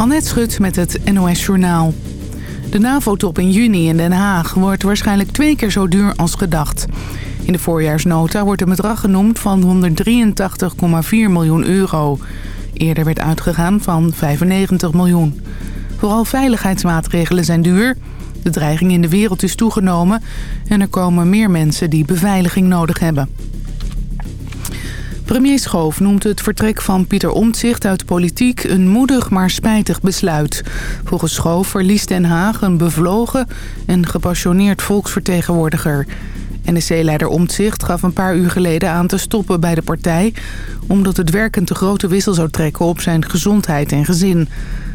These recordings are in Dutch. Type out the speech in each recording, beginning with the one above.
Annette Schut met het NOS Journaal. De NAVO-top in juni in Den Haag wordt waarschijnlijk twee keer zo duur als gedacht. In de voorjaarsnota wordt een bedrag genoemd van 183,4 miljoen euro. Eerder werd uitgegaan van 95 miljoen. Vooral veiligheidsmaatregelen zijn duur. De dreiging in de wereld is toegenomen en er komen meer mensen die beveiliging nodig hebben. Premier Schoof noemt het vertrek van Pieter Omtzigt uit politiek een moedig maar spijtig besluit. Volgens Schoof verliest Den Haag een bevlogen en gepassioneerd volksvertegenwoordiger. NSC-leider Omtzigt gaf een paar uur geleden aan te stoppen bij de partij... omdat het werkend te grote wissel zou trekken op zijn gezondheid en gezin.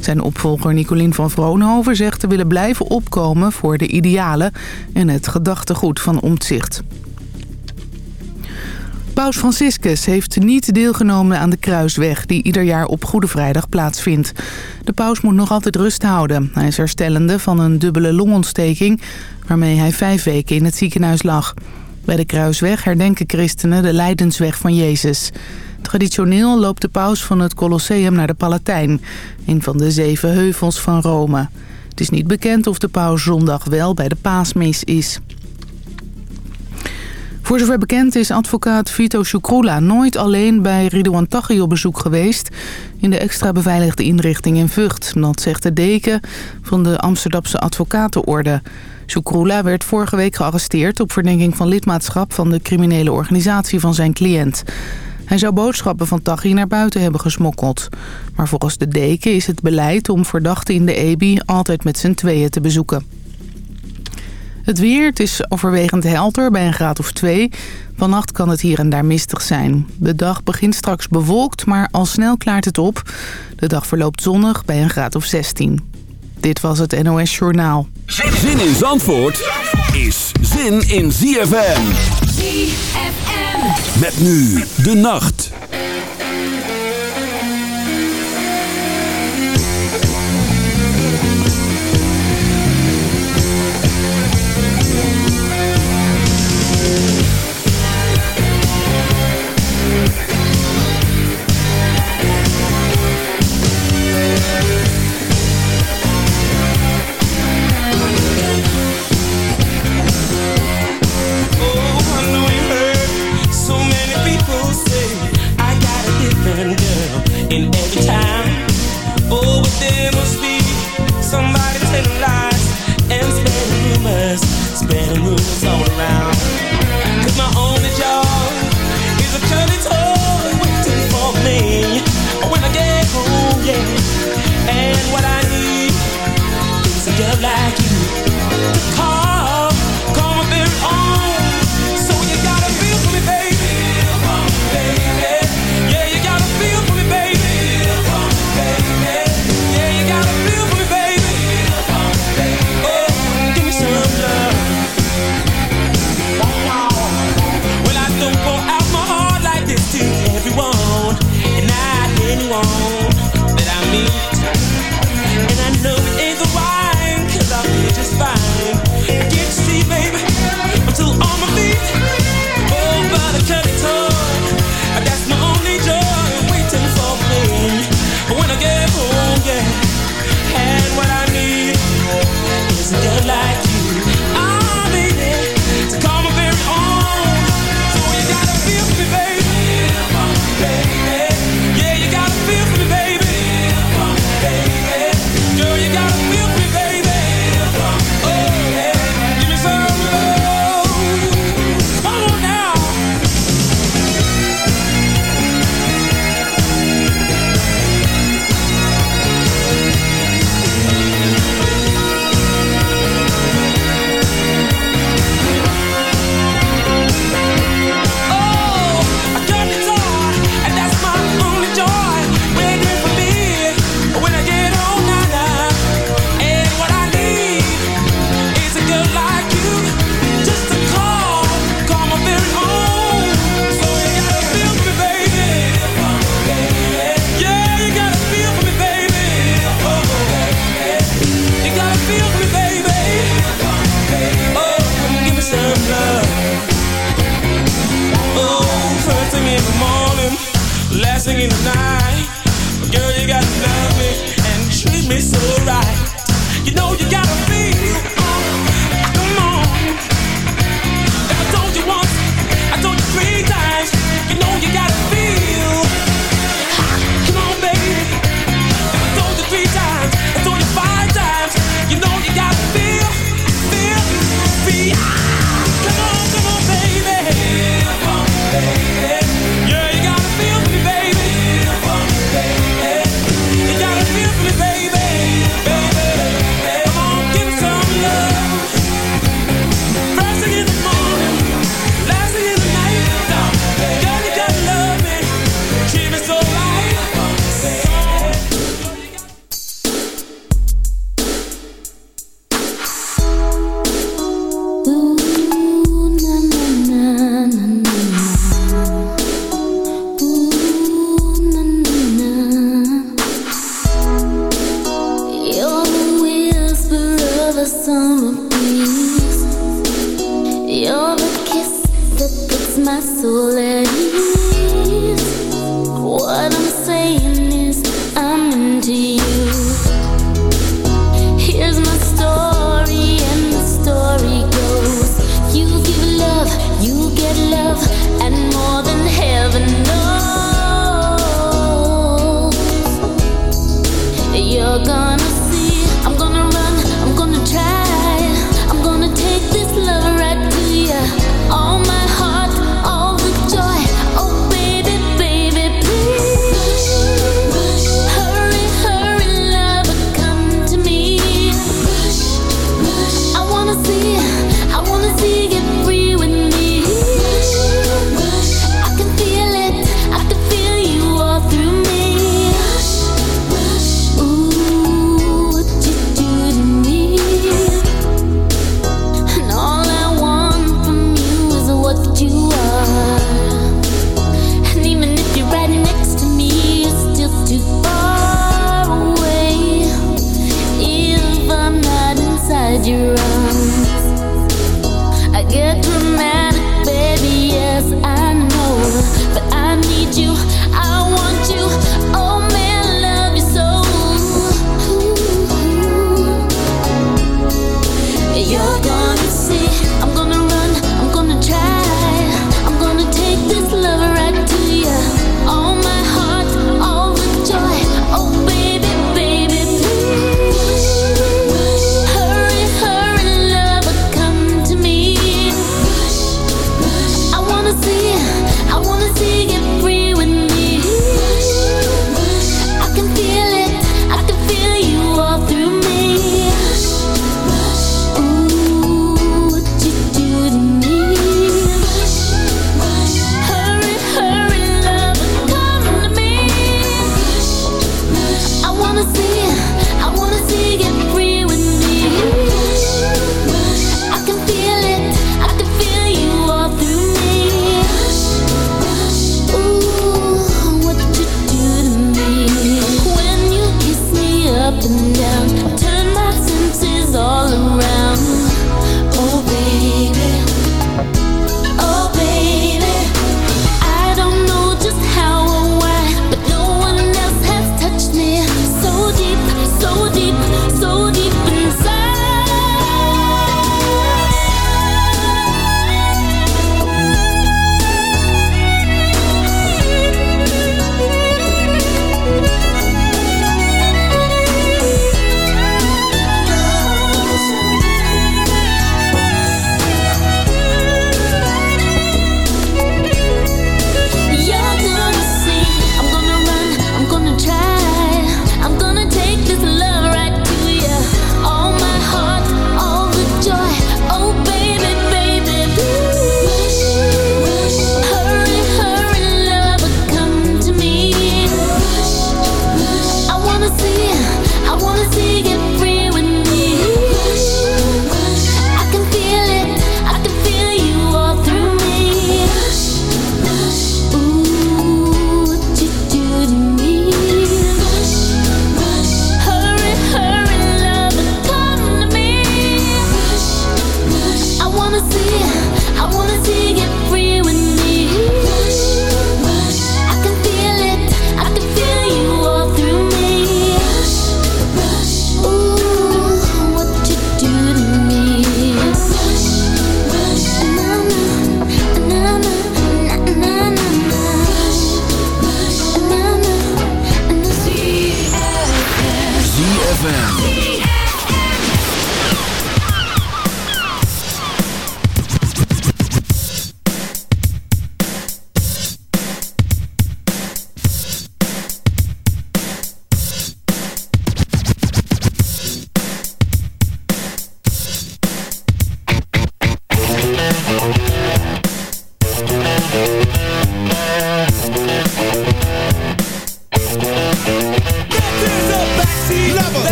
Zijn opvolger Nicolien van Vroonhoven zegt te willen blijven opkomen voor de idealen... en het gedachtegoed van Omtzigt. Paus Franciscus heeft niet deelgenomen aan de kruisweg... die ieder jaar op Goede Vrijdag plaatsvindt. De paus moet nog altijd rust houden. Hij is herstellende van een dubbele longontsteking... waarmee hij vijf weken in het ziekenhuis lag. Bij de kruisweg herdenken christenen de lijdensweg van Jezus. Traditioneel loopt de paus van het Colosseum naar de Palatijn... een van de zeven heuvels van Rome. Het is niet bekend of de paus zondag wel bij de paasmis is. Voor zover bekend is advocaat Vito Shukrula nooit alleen bij Ridouan Taghi op bezoek geweest... in de extra beveiligde inrichting in Vught. Dat zegt de deken van de Amsterdamse advocatenorde. Shukrula werd vorige week gearresteerd op verdenking van lidmaatschap... van de criminele organisatie van zijn cliënt. Hij zou boodschappen van Taghi naar buiten hebben gesmokkeld. Maar volgens de deken is het beleid om verdachten in de EBI altijd met z'n tweeën te bezoeken. Het weer, het is overwegend helder bij een graad of 2. Vannacht kan het hier en daar mistig zijn. De dag begint straks bewolkt, maar al snel klaart het op. De dag verloopt zonnig bij een graad of 16. Dit was het NOS Journaal. Zin in Zandvoort is zin in ZFM. ZFM. Met nu de nacht. light.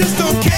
just don't care.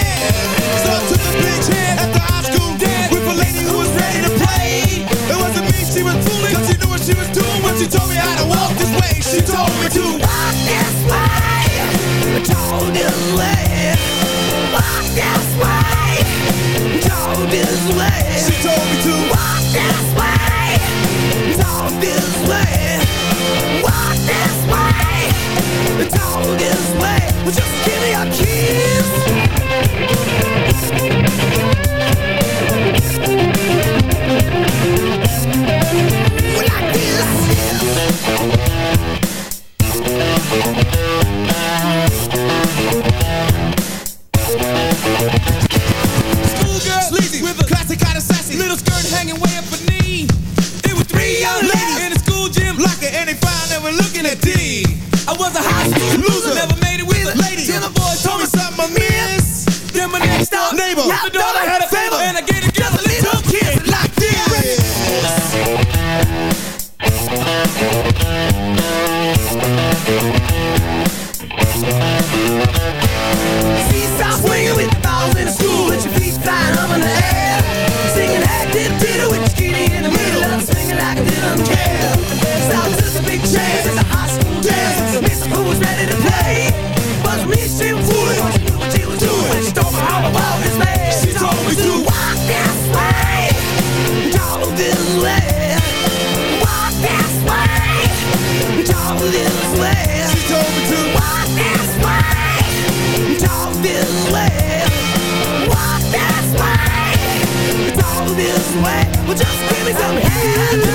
this? Well, just give me some head.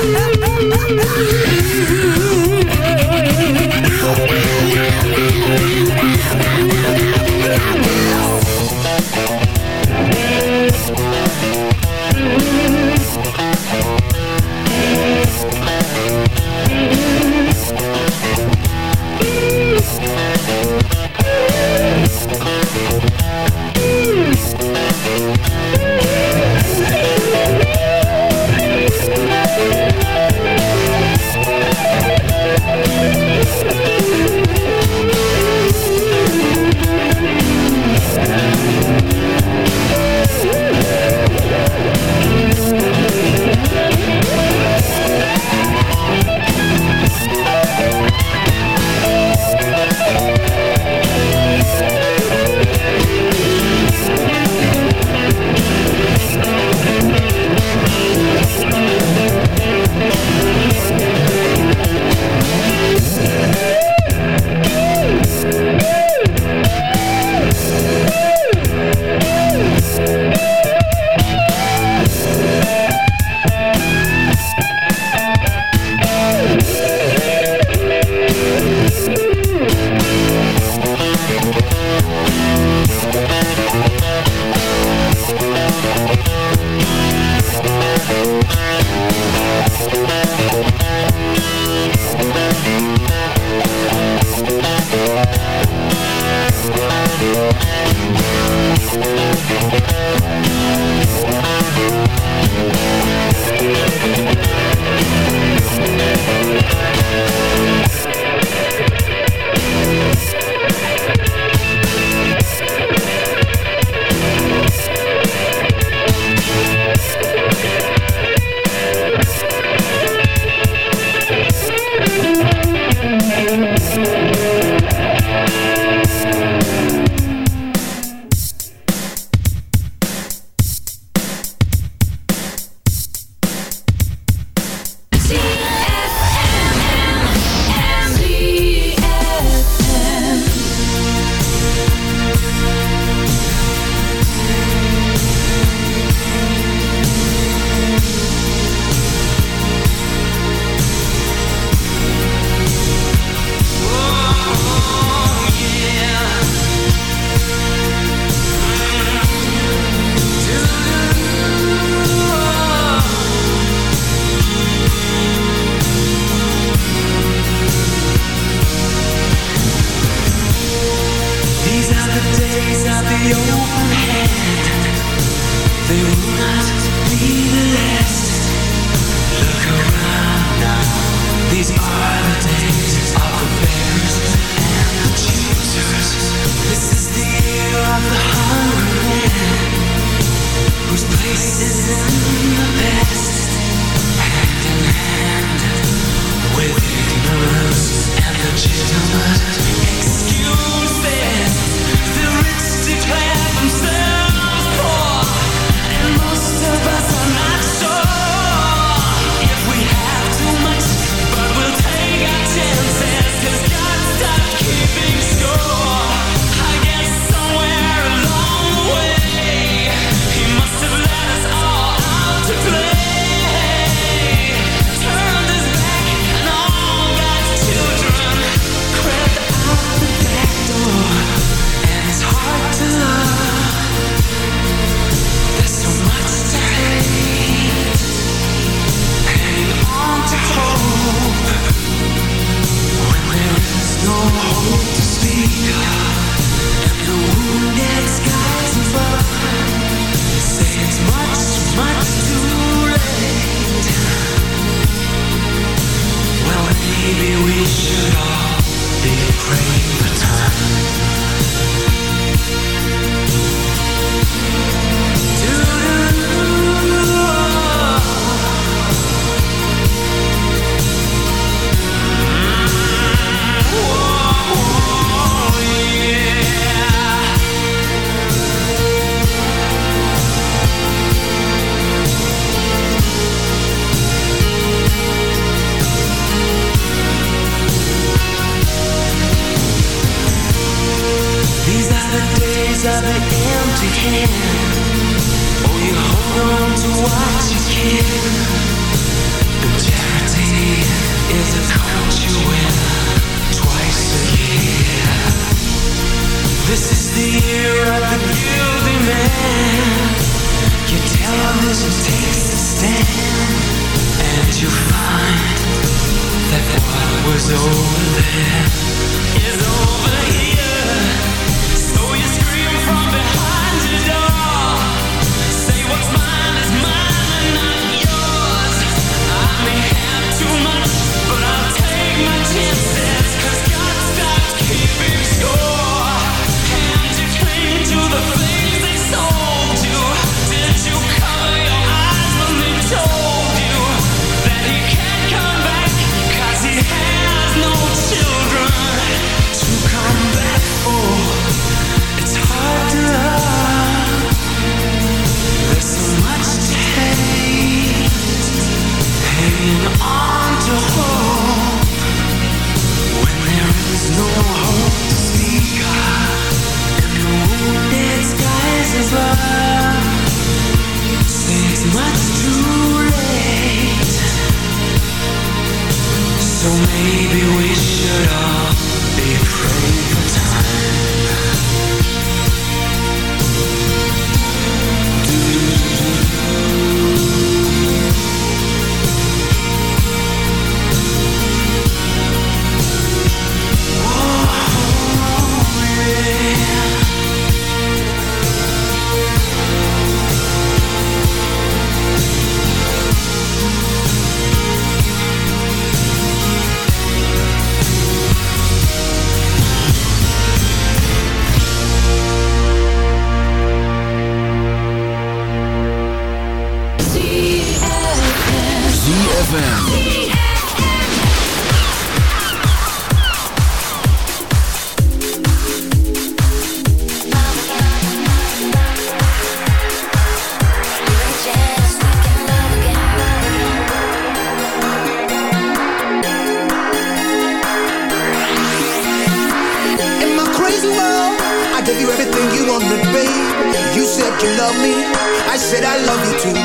I said I love you too.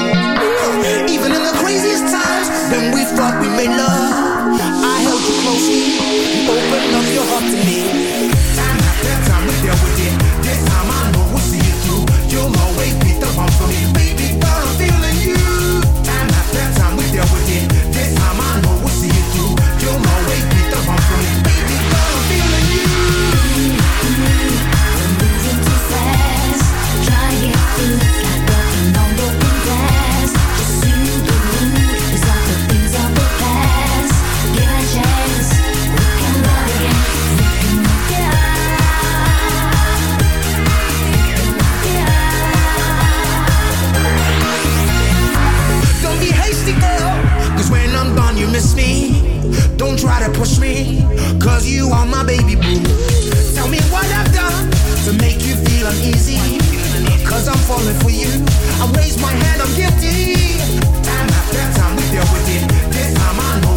Even in the craziest times when we thought we made love, I held you closely. Opened up your heart to me. Cause you are my baby boo. Tell me what I've done to make you feel uneasy. Cause I'm falling for you. I raise my hand, I'm guilty. Time after time we deal with it. This time I know.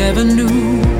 Never knew.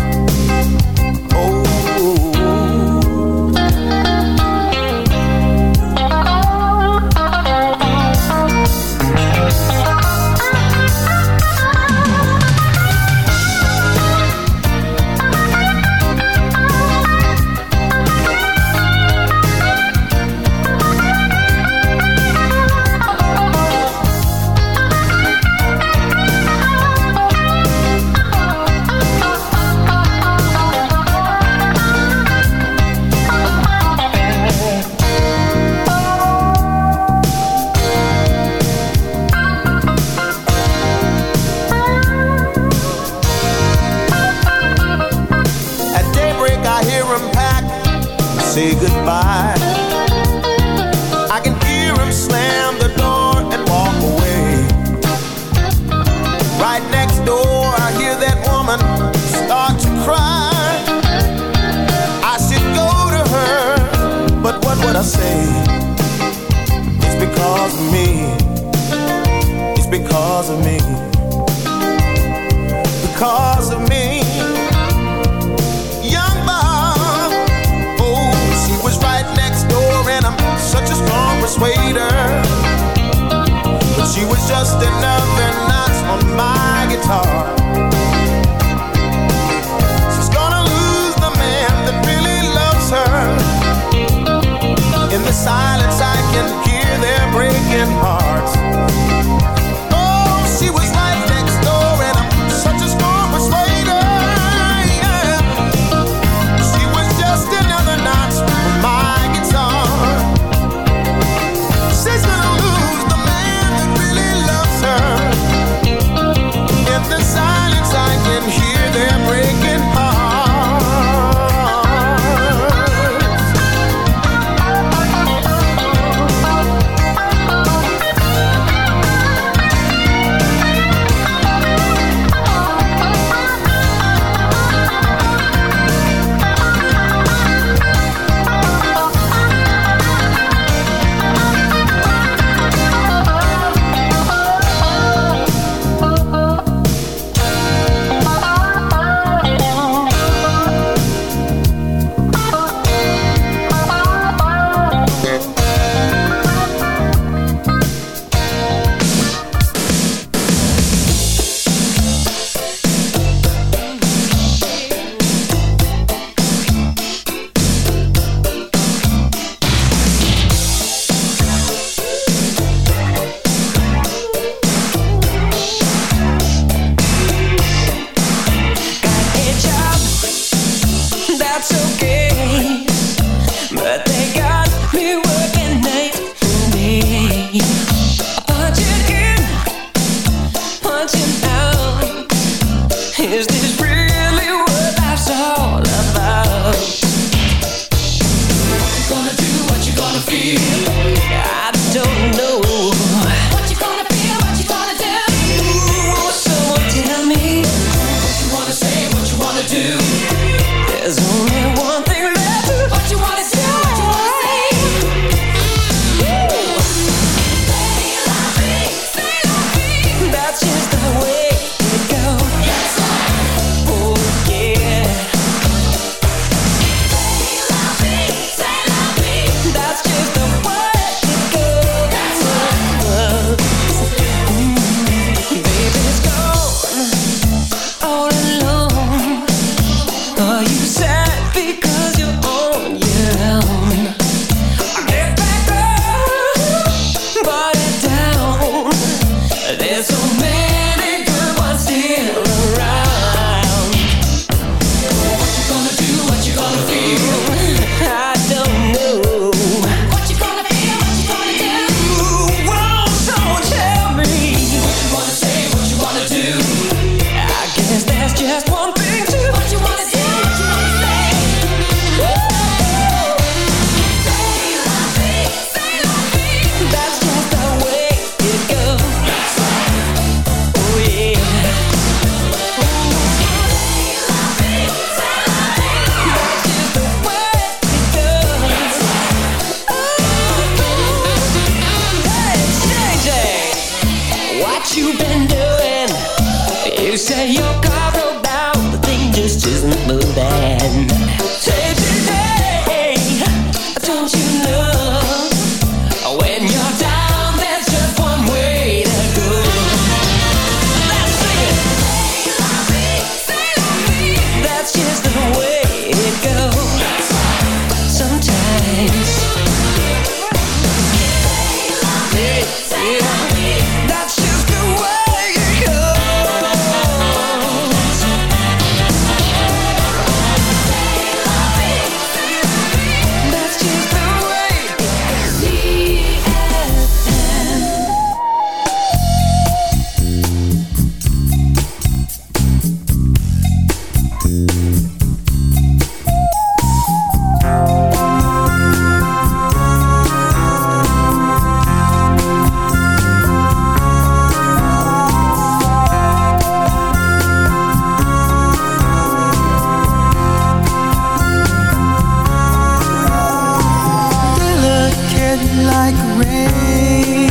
like rain,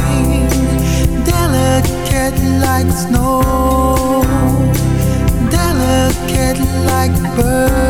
delicate like snow, delicate like birds.